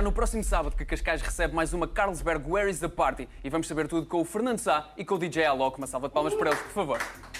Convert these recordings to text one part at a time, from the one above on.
no próximo sábado que Cascais recebe mais uma Carlsberg Where is the Party e vamos saber tudo com o Fernando Sá e com o DJ Alok. Uma salva de palmas para eles, por favor.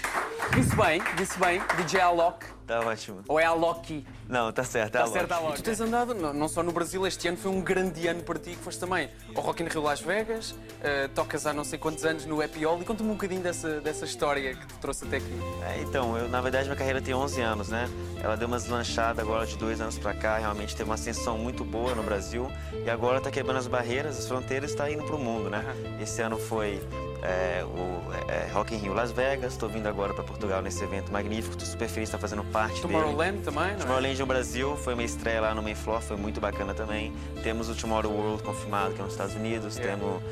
Disse bem, disse bem, DJ Alok. Tá ótimo. Ou é Alok? Não, tá certo, tá Está certo, ótimo. Alok. Tu tens andado, não, não só no Brasil, este ano foi um grande ano para ti, que foste também ao Rock in Rio Las Vegas, eh, tocas há não sei quantos anos no Happy All e conta-me um bocadinho dessa, dessa história que te trouxe até aqui. É, então, eu, na verdade, minha carreira tem 11 anos, né? Ela deu uma deslanchada agora de dois anos pra cá, realmente teve uma ascensão muito boa no Brasil e agora tá quebrando as barreiras, as fronteiras e está indo pro mundo, né? Esse ano foi é, o é, Rock in Rio Las Vegas, tô vindo agora para Portugal nesse evento magnífico, tô super feliz de estar fazendo parte dele. Tomorrowland também, não é? Tomorrowland no Brasil foi uma estreia lá no Mayflower, foi muito bacana também. Temos o Tomorrow World confirmado, que é nos Estados Unidos. Yeah. Temos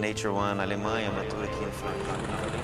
Nature One na Alemanha, uma tour aqui no legal.